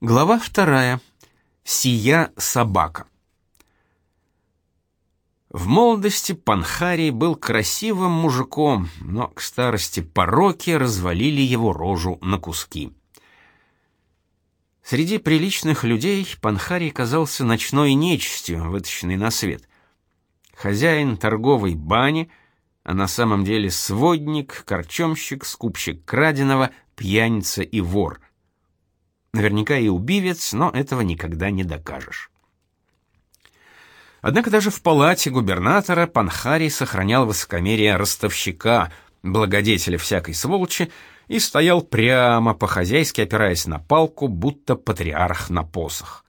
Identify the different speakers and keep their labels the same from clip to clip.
Speaker 1: Глава вторая. Сия собака. В молодости Панхарий был красивым мужиком, но к старости пороки развалили его рожу на куски. Среди приличных людей Панхарий казался ночной нечистью, вытащенной на свет. Хозяин торговой бани, а на самом деле сводник, корчомщик, скупщик краденого, пьяница и вор — Наверняка и убивец, но этого никогда не докажешь. Однако даже в палате губернатора Панхарий сохранял высокомерие ростовщика, благодетеля всякой сволочи, и стоял прямо по-хозяйски, опираясь на палку, будто патриарх на посох.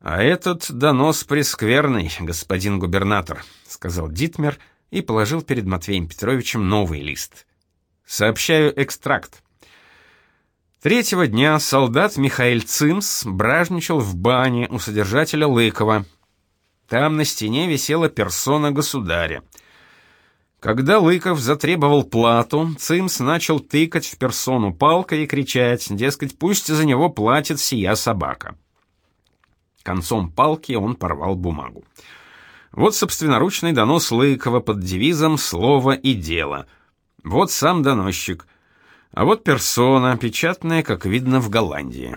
Speaker 1: «А этот донос прескверный, господин губернатор», — сказал Дитмер и положил перед Матвеем Петровичем новый лист. «Сообщаю экстракт. Третьего дня солдат Михаил Цимс бражничал в бане у содержателя Лыкова. Там на стене висела персона государя. Когда Лыков затребовал плату, Цимс начал тыкать в персону палкой и кричать, дескать, пусть за него платит сия собака. Концом палки он порвал бумагу. Вот собственноручный донос Лыкова под девизом «Слово и дело». Вот сам доносчик — а вот персона, печатная, как видно, в Голландии.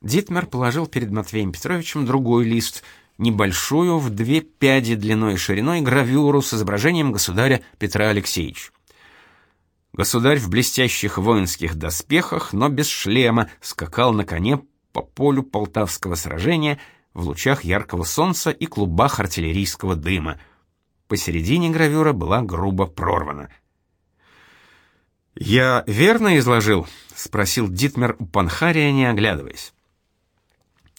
Speaker 1: Дитмер положил перед Матвеем Петровичем другой лист, небольшую, в две пяди длиной и шириной гравюру с изображением государя Петра Алексеевича. Государь в блестящих воинских доспехах, но без шлема, скакал на коне по полю Полтавского сражения в лучах яркого солнца и клубах артиллерийского дыма. Посередине гравюра была грубо прорвана — «Я верно изложил?» — спросил Дитмер у Панхария, не оглядываясь.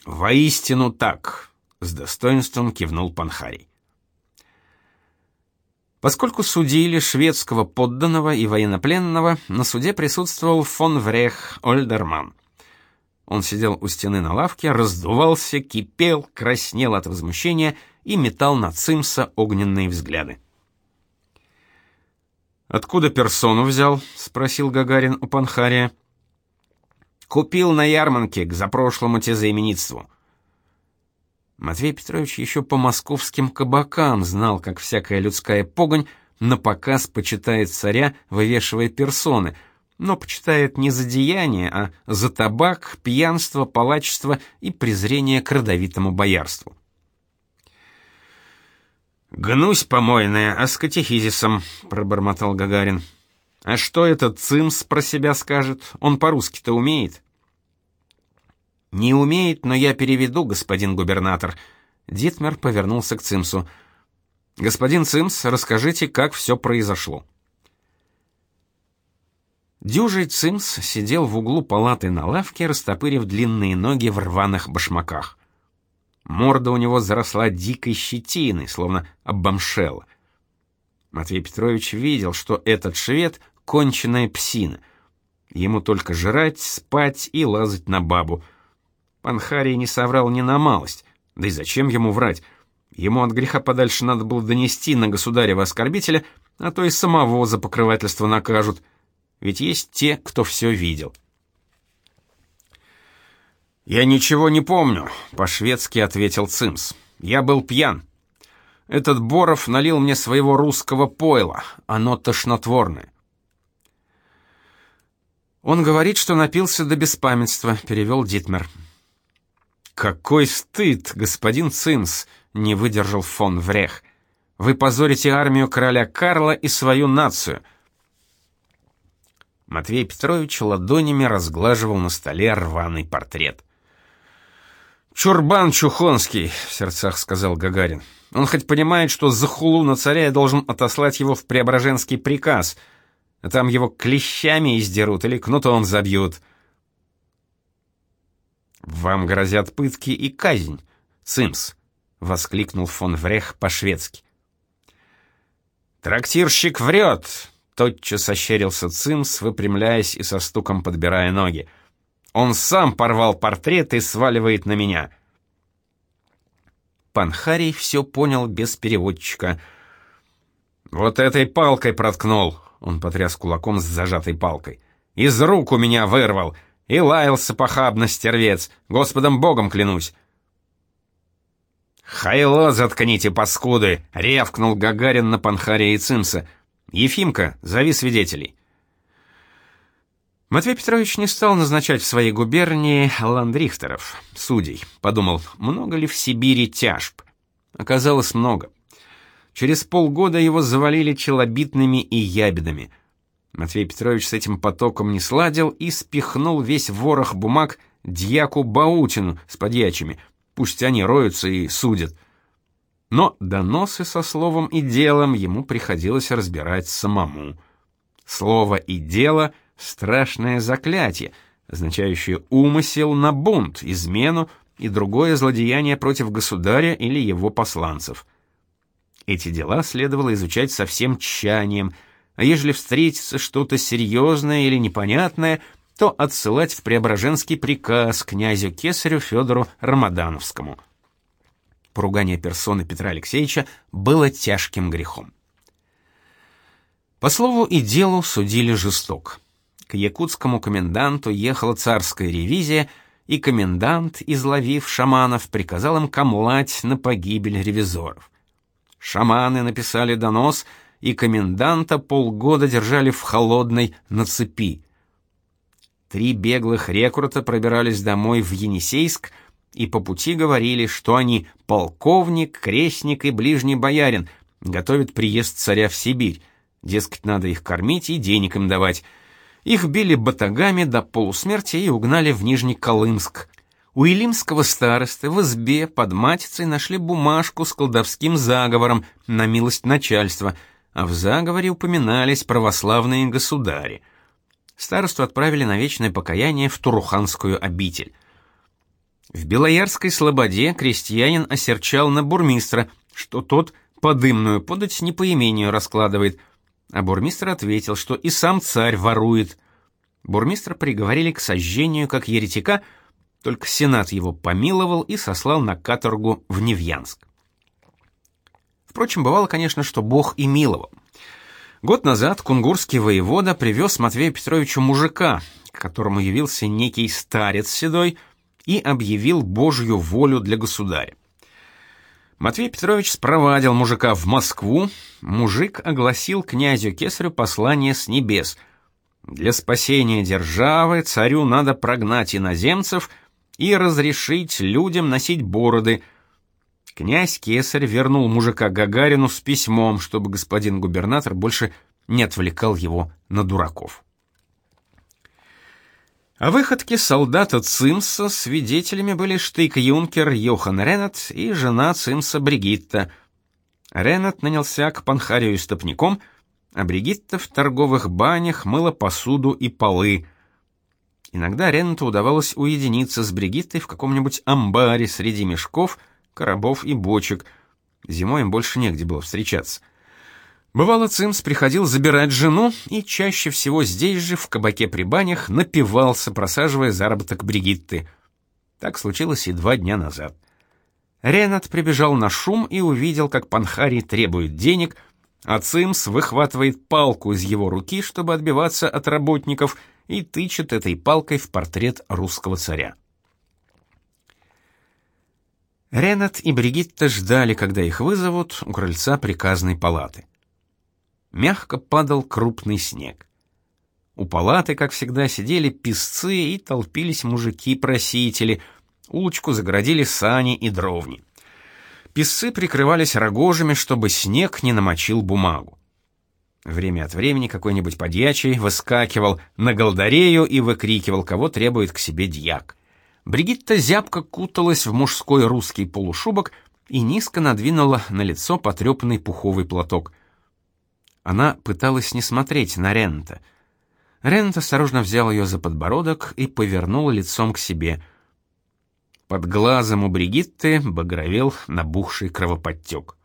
Speaker 1: «Воистину так», — с достоинством кивнул Панхарий. Поскольку судили шведского подданного и военнопленного, на суде присутствовал фон Врех Ольдерман. Он сидел у стены на лавке, раздувался, кипел, краснел от возмущения и метал на Цимса огненные взгляды. «Откуда персону взял?» — спросил Гагарин у Панхария. «Купил на ярмарке к запрошлому тезаименитству». Матвей Петрович еще по московским кабакам знал, как всякая людская погонь на показ почитает царя, вывешивая персоны, но почитает не за деяние, а за табак, пьянство, палачество и презрение к родовитому боярству. «Гнусь помойная, а с катехизисом», — пробормотал Гагарин. «А что этот цимс про себя скажет? Он по-русски-то умеет?» «Не умеет, но я переведу, господин губернатор». Дитмер повернулся к цимсу. «Господин Цимс, расскажите, как все произошло». Дюжий Цимс сидел в углу палаты на лавке, растопырив длинные ноги в рваных башмаках. Морда у него заросла дикой щетиной, словно обомшела. Матвей Петрович видел, что этот швед — конченая псина. Ему только жрать, спать и лазать на бабу. Панхарий не соврал ни на малость. Да и зачем ему врать? Ему от греха подальше надо было донести на государева оскорбителя, а то и самого за покрывательство накажут. Ведь есть те, кто все видел. «Я ничего не помню», — по-шведски ответил Цимс. «Я был пьян. Этот Боров налил мне своего русского пойла. Оно тошнотворное». «Он говорит, что напился до беспамятства», — перевел Дитмер. «Какой стыд, господин Цимс!» — не выдержал фон Врех. «Вы позорите армию короля Карла и свою нацию». Матвей Петрович ладонями разглаживал на столе рваный портрет. «Чурбан Чухонский», — в сердцах сказал Гагарин. «Он хоть понимает, что за хулу на царя я должен отослать его в Преображенский приказ, а там его клещами издерут или кнутом забьют». «Вам грозят пытки и казнь, Цимс», — воскликнул фон Врех по-шведски. «Трактирщик врет», — тотчас ощерился Цимс, выпрямляясь и со стуком подбирая ноги. Он сам порвал портрет и сваливает на меня. Панхарий все понял без переводчика. «Вот этой палкой проткнул», — он потряс кулаком с зажатой палкой. «Из рук у меня вырвал. И лаялся похабно стервец, Господом Богом клянусь. «Хайло заткните, паскуды!» — рявкнул Гагарин на Панхария и Цимса. «Ефимка, зови свидетелей». Матвей Петрович не стал назначать в своей губернии ландрихтеров, судей. Подумал, много ли в Сибири тяжб. Оказалось, много. Через полгода его завалили челобитными и ябедами. Матвей Петрович с этим потоком не сладил и спихнул весь ворох бумаг дьяку Баутину с подьячими. Пусть они роются и судят. Но доносы со словом и делом ему приходилось разбирать самому. Слово и дело — страшное заклятие, означающее умысел на бунт, измену и другое злодеяние против государя или его посланцев — эти дела следовало изучать со всем тщанием, а ежели встретится что-то серьезное или непонятное, то отсылать в Преображенский приказ князю Кесарю Федору Рамадановскому. Поругание персоны Петра Алексеевича было тяжким грехом. По слову и делу судили жесток. К якутскому коменданту ехала царская ревизия, и комендант, изловив шаманов, приказал им камлать на погибель ревизоров. Шаманы написали донос, и коменданта полгода держали в холодной на цепи. Три беглых рекрута пробирались домой в Енисейск и по пути говорили, что они полковник, крестник и ближний боярин, готовят приезд царя в Сибирь. Дескать, надо их кормить и денег им давать. Их били батагами до полусмерти и угнали в Нижний Колымск, у Илимского старосты в избе под матицей нашли бумажку с колдовским заговором на милость начальства, а в заговоре упоминались православные государи. Старосту отправили на вечное покаяние в Туруханскую обитель. В Белоярской слободе крестьянин осерчал на бурмистра, что тот подымную подать не по имению раскладывает, а бурмистр ответил, что и сам царь ворует. Бурмистра приговорили к сожжению как еретика – только Сенат его помиловал и сослал на каторгу в Невьянск. Впрочем, бывало, конечно, что Бог и миловал. Год назад кунгурский воевода привез Матвею Петровичу мужика, к которому явился некий старец седой и объявил Божью волю для государя. Матвей Петрович спровадил мужика в Москву, мужик огласил князю Кесарю послание с небес. Для спасения державы царю надо прогнать иноземцев — и разрешить людям носить бороды. Князь Кесарь вернул мужика Гагарину с письмом, чтобы господин губернатор больше не отвлекал его на дураков. О выходке солдата Цимса свидетелями были штык-юнкер Йохан Ренат и жена Цимса Бригитта. Ренат нанялся к Панхарию стопником, а Бригитта в торговых банях мыла посуду и полы. Иногда Ренату удавалось уединиться с Бригиттой в каком-нибудь амбаре среди мешков, коробов и бочек. Зимой им больше негде было встречаться. Бывало, Цимс приходил забирать жену и чаще всего здесь же, в кабаке при банях, напивался, просаживая заработок Бригитты. Так случилось и два дня назад. Ренат прибежал на шум и увидел, как Панхари требует денег, а Цимс выхватывает палку из его руки, чтобы отбиваться от работников — и тычет этой палкой в портрет русского царя. Ренат и Бригитта ждали, когда их вызовут у крыльца приказной палаты. Мягко падал крупный снег. У палаты, как всегда, сидели писцы и толпились мужики-просители. Улочку загородили сани и дровни. Писцы прикрывались рогожами, чтобы снег не намочил бумагу. Время от времени какой-нибудь подьячий выскакивал на голдарею и выкрикивал, кого требует к себе дьяк. Бригитта зябко куталась в мужской русский полушубок и низко надвинула на лицо потрепанный пуховый платок. Она пыталась не смотреть на Рента. Рент осторожно взял ее за подбородок и повернул лицом к себе. Под глазом у Бригитты багровел набухший кровоподтек.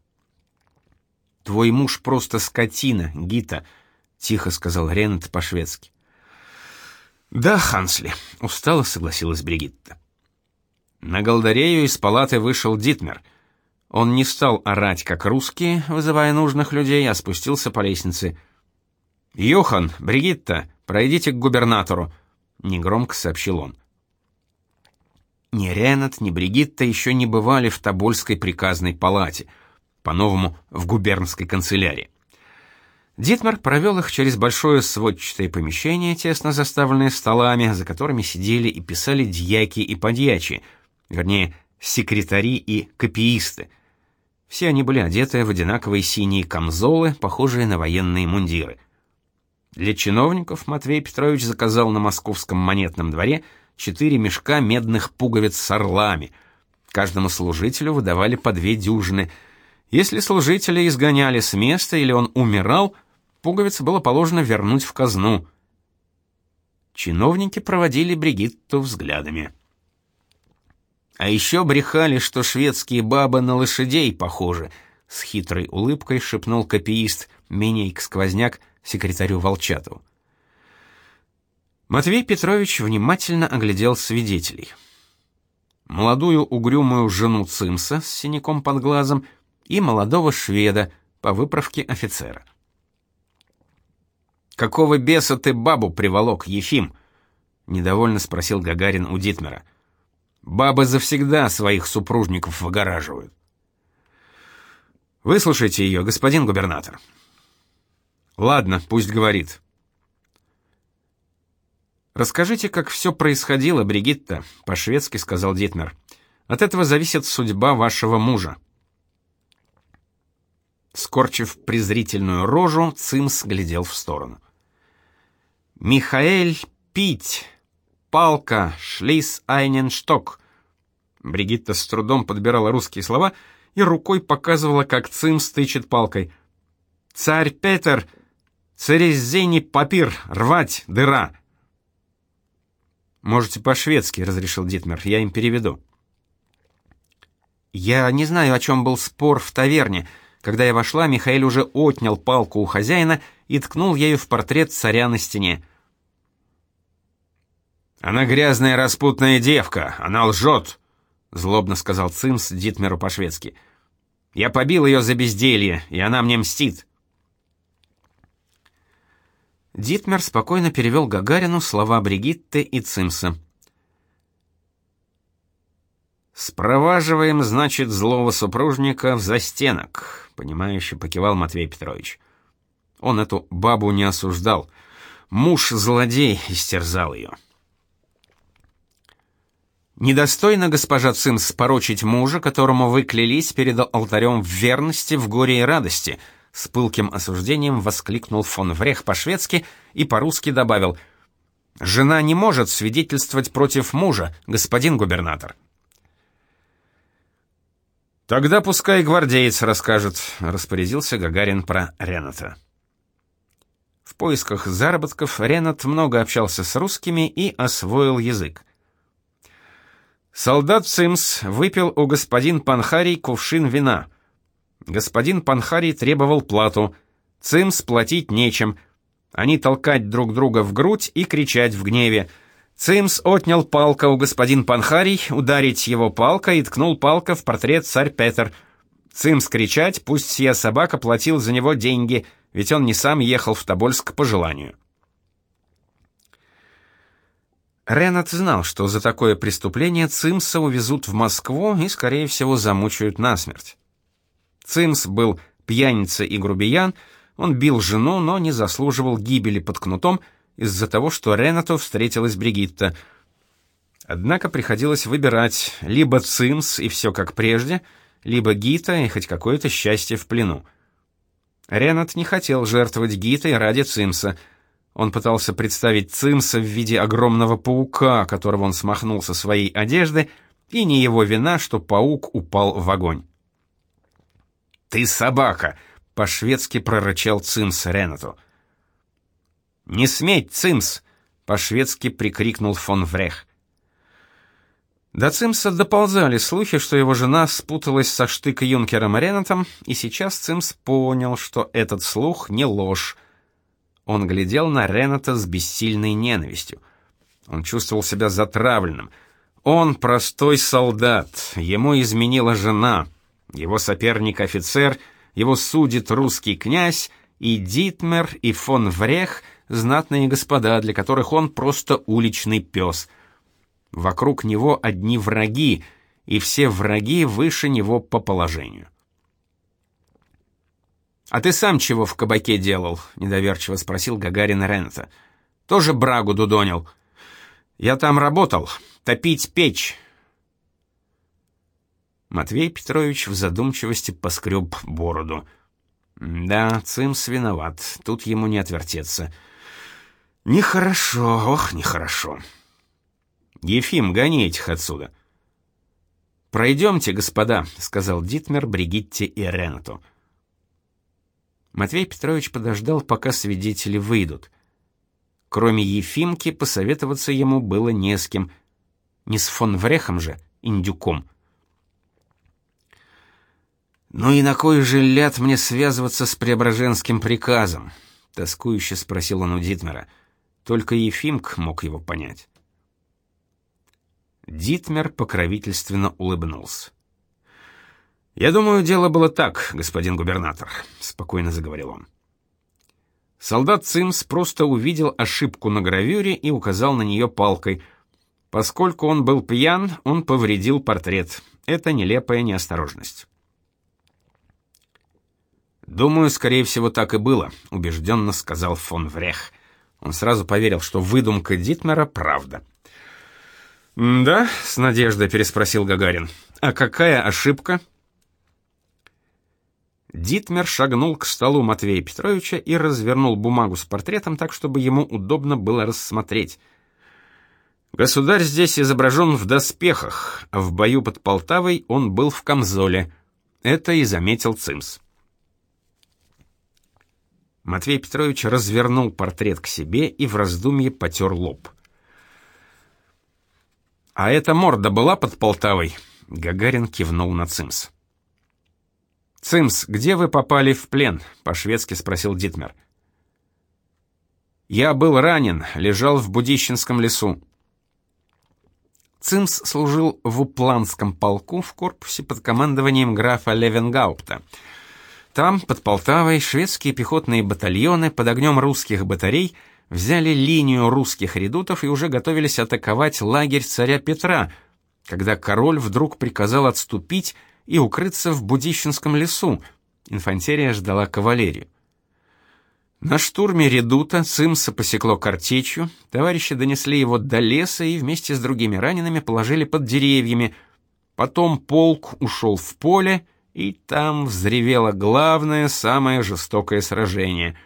Speaker 1: Твой муж просто скотина, Гита, тихо сказал Рент по-шведски. Да, Хансли, устало согласилась Бригитта. На Голдарею из палаты вышел Дитмер. Он не стал орать, как русские, вызывая нужных людей, а спустился по лестнице. «Йохан, Бригитта, пройдите к губернатору. негромко сообщил он. Ни Ренат, ни Бригитта еще не бывали в Тобольской приказной палате, по-новому в губернской канцелярии. Дитмар провел их через большое сводчатое помещение, тесно заставленное столами, за которыми сидели и писали дьяки и подьячи, вернее, секретари и копиисты. Все они были одеты в одинаковые синие камзолы, похожие на военные мундиры. Для чиновников Матвей Петрович заказал на московском монетном дворе четыре мешка медных пуговиц с орлами. Каждому служителю выдавали по две дюжины. Если служителя изгоняли с места или он умирал, пуговицы было положено вернуть в казну. Чиновники проводили Бригитту взглядами. А еще брехали, что шведские бабы на лошадей похожи, с хитрой улыбкой шепнул копиист Минейк-сквозняк секретарю Волчатову. Матвей Петрович внимательно оглядел свидетелей. Молодую угрюмую жену Цимса с синяком под глазом и молодого шведа по выправке офицера. «Какого беса ты бабу приволок, Ефим?» — недовольно спросил Гагарин у Дитмера. «Бабы завсегда своих супружников выгораживают». «Выслушайте ее, господин губернатор». «Ладно, пусть говорит». «Расскажите, как все происходило, Бригитта», — по-шведски сказал Дитмер. «От этого зависит судьба вашего мужа». Скорчив презрительную рожу, Цимс глядел в сторону. «Михаэль Пить, палка, шлис айненшток». Бригитта с трудом подбирала русские слова и рукой показывала, как Цимс тычет палкой. «Царь Петер, царезени папир, рвать, дыра». Можете по-шведски, разрешил Дитмер. Я им переведу. Я не знаю, о чем был спор в таверне. Когда я вошла, Михаил уже отнял палку у хозяина и ткнул ею в портрет царя на стене. Она грязная распутная девка, она лжет», — злобно сказал Цимс Дитмеру по-шведски. Я побил ее за безделье, и она мне мстит. Дитмер спокойно перевел Гагарину слова Бригитты и Цимса. «Спроваживаем, значит, злого супружника в застенок», — понимающе покивал Матвей Петрович. Он эту бабу не осуждал. Муж-злодей истерзал ее. «Недостойно, госпожа Цимс, порочить мужа, которому вы клялись перед алтарем в верности, в горе и радости», с пылким осуждением воскликнул фон Врех по-шведски и по-русски добавил: "Жена не может свидетельствовать против мужа, господин губернатор". Тогда пускай гвардеец расскажет, распорядился Гагарин про Рената. В поисках заработков Ренат много общался с русскими и освоил язык. Солдат Симс выпил у господин Панхарий кувшин вина — Господин Панхарий требовал плату. Цимс платить нечем. Они толкать друг друга в грудь и кричать в гневе. Цимс отнял палка у господин Панхарий, ударить его палкой и ткнул палка в портрет царь Петр. Цимс кричать, пусть сия собака платил за него деньги, ведь он не сам ехал в Тобольск по желанию. Ренат знал, что за такое преступление Цимса увезут в Москву и, скорее всего, замучают насмерть. Цимс был пьяница и грубиян, он бил жену, но не заслуживал гибели под кнутом из-за того, что Ренату встретилась Бригитта. Однако приходилось выбирать либо Цимс и все как прежде, либо Гита и хоть какое-то счастье в плену. Ренат не хотел жертвовать Гитой ради Цимса. Он пытался представить Цимса в виде огромного паука, которого он смахнул со своей одежды, и не его вина, что паук упал в огонь. «Ты собака!» — по-шведски прорычал Цимс Ренату. «Не сметь, Цимс!» — по-шведски прикрикнул фон Врех. До Цимса доползали слухи, что его жена спуталась со штык-юнкером Ренатом, и сейчас Цимс понял, что этот слух не ложь. Он глядел на Рената с бессильной ненавистью. Он чувствовал себя затравленным. Он простой солдат, ему изменила жена — его соперник-офицер, его судит русский князь, и Дитмер, и фон Врех знатные господа, для которых он просто уличный пес. Вокруг него одни враги, и все враги выше него по положению. «А ты сам чего в кабаке делал?» — недоверчиво спросил Гагарин Рента. «Тоже брагу дудонил?» «Я там работал. Топить печь». Матвей Петрович в задумчивости поскреб бороду. «Да, Цимс виноват. Тут ему не отвертеться». «Нехорошо, ох, нехорошо». «Ефим, гони этих отсюда». «Пройдемте, господа», — сказал Дитмер Бригитте и Ренату. Матвей Петрович подождал, пока свидетели выйдут. Кроме Ефимки, посоветоваться ему было не с кем. Не с фон Врехом же, индюком. «Ну и на кой же ляд мне связываться с Преображенским приказом?» — тоскующе спросил он у Дитмера. Только Ефимк мог его понять. Дитмер покровительственно улыбнулся. «Я думаю, дело было так, господин губернатор», — спокойно заговорил он. Солдат Цимс просто увидел ошибку на гравюре и указал на нее палкой. Поскольку он был пьян, он повредил портрет. Это нелепая неосторожность. «Думаю, скорее всего, так и было», — убежденно сказал фон Врех. Он сразу поверил, что выдумка Дитмера — правда. «Да?» — с надеждой переспросил Гагарин. «А какая ошибка?» Дитмер шагнул к столу Матвея Петровича и развернул бумагу с портретом так, чтобы ему удобно было рассмотреть. Государь здесь изображен в доспехах, а в бою под Полтавой он был в камзоле. Это и заметил Цимс. Матвей Петрович развернул портрет к себе и в раздумье потер лоб. «А эта морда была под Полтавой?» Гагарин кивнул на Цимс. «Цимс, где вы попали в плен?» — по-шведски спросил Дитмер. «Я был ранен, лежал в Будищенском лесу». Цимс служил в Упланском полку в корпусе под командованием графа Левенгаупта. Там, под Полтавой, шведские пехотные батальоны под огнем русских батарей взяли линию русских редутов и уже готовились атаковать лагерь царя Петра, когда король вдруг приказал отступить и укрыться в Будищенском лесу. Инфантерия ждала кавалерию. На штурме редута Цимса посекло картечью, товарищи донесли его до леса и вместе с другими ранеными положили под деревьями. Потом полк ушел в поле, и там взревело главное, самое жестокое сражение.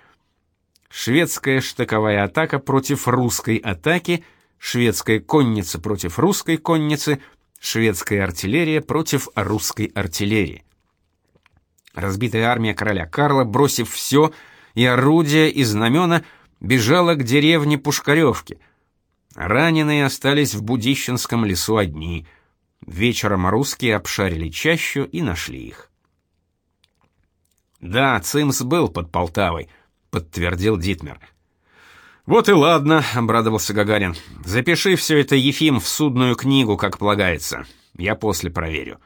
Speaker 1: Шведская штыковая атака против русской атаки, шведская конница против русской конницы — шведская артиллерия против русской артиллерии. Разбитая армия короля Карла, бросив все, и орудия, и знамена, бежала к деревне Пушкаревки. Раненые остались в Будищенском лесу одни. Вечером русские обшарили чащу и нашли их. «Да, Цимс был под Полтавой», — подтвердил Дитмер. Вот и ладно, обрадовался Гагарин. Запиши все это Ефим в судную книгу, как полагается. Я после проверю.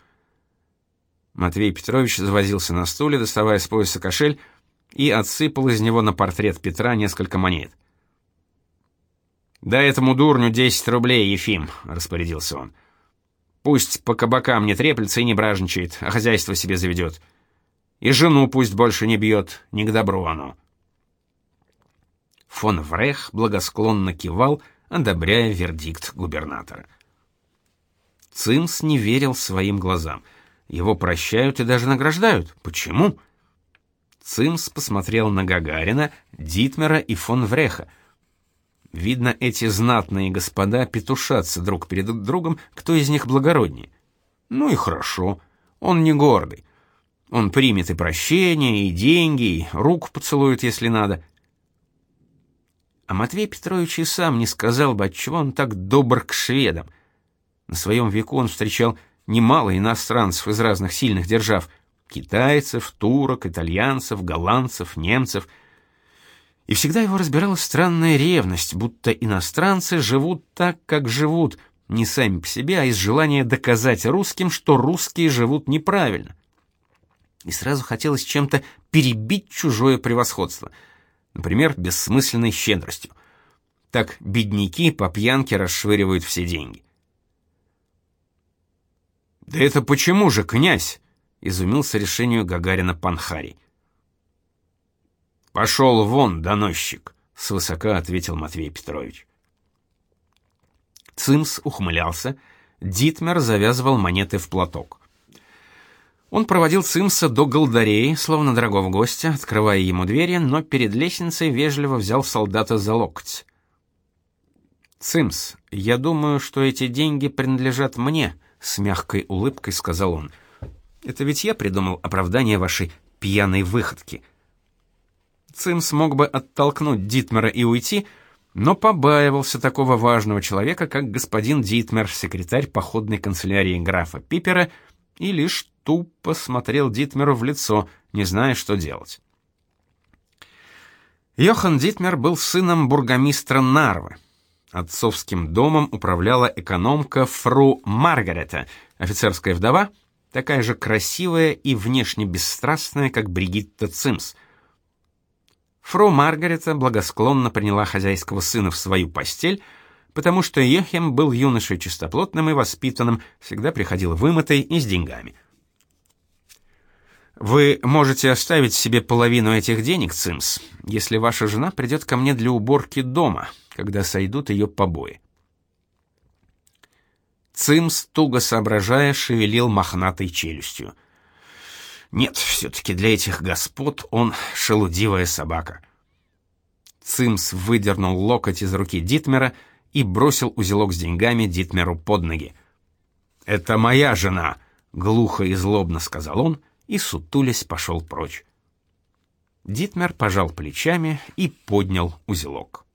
Speaker 1: Матвей Петрович завозился на стуле, доставая с пояса кошель, и отсыпал из него на портрет Петра несколько монет. «Дай этому дурню 10 рублей, Ефим», — распорядился он. «Пусть по кабакам не треплется и не бражничает, а хозяйство себе заведет. И жену пусть больше не бьет, не к добру оно». Фон Врех благосклонно кивал, одобряя вердикт губернатора. Цимс не верил своим глазам. Его прощают и даже награждают. Почему? Цимс посмотрел на Гагарина, Дитмера и фон Вреха. Видно, эти знатные господа петушатся друг перед другом, кто из них благороднее. Ну и хорошо, он не гордый. Он примет и прощение, и деньги, и руку поцелует, если надо — а Матвей Петрович и сам не сказал бы, отчего он так добр к шведам. На своем веку он встречал немало иностранцев из разных сильных держав: китайцев, турок, итальянцев, голландцев, немцев. И всегда его разбирала странная ревность, будто иностранцы живут так, как живут, не сами по себе, а из желания доказать русским, что русские живут неправильно. И сразу хотелось чем-то перебить чужое превосходство — например, бессмысленной щедростью. Так бедняки по пьянке расшвыривают все деньги. «Да это почему же, князь?» — изумился решению Гагарина Панхарий. «Пошел вон, доносчик», — свысока ответил Матвей Петрович. Цимс ухмылялся, Дитмер завязывал монеты в платок. Он проводил Цимса до голдарей, словно дорогого гостя, открывая ему двери, но перед лестницей вежливо взял солдата за локоть. «Цимс, я думаю, что эти деньги принадлежат мне», — с мягкой улыбкой сказал он. «Это ведь я придумал оправдание вашей пьяной выходки». Цимс мог бы оттолкнуть Дитмера и уйти, но побаивался такого важного человека, как господин Дитмер, секретарь походной канцелярии графа Пипера, и лишь тупо смотрел Дитмеру в лицо, не зная, что делать. Йохан Дитмер был сыном бургомистра Нарвы. Отцовским домом управляла экономка фру Маргарета, офицерская вдова, такая же красивая и внешне бесстрастная, как Бригитта Цимс — Фру Маргарета благосклонно приняла хозяйского сына в свою постель, потому что Йохем был юношей чистоплотным и воспитанным, всегда приходил вымытый и с деньгами. Вы можете оставить себе половину этих денег, Цимс, если ваша жена придет ко мне для уборки дома, когда сойдут ее побои. Цимс, туго соображая, шевелил мохнатой челюстью. Нет, все-таки для этих господ он шелудивая собака. Цимс выдернул локоть из руки Дитмера и бросил узелок с деньгами Дитмеру под ноги. «Это моя жена!» — глухо и злобно сказал он, и, сутулясь, пошел прочь. Дитмер пожал плечами и поднял узелок.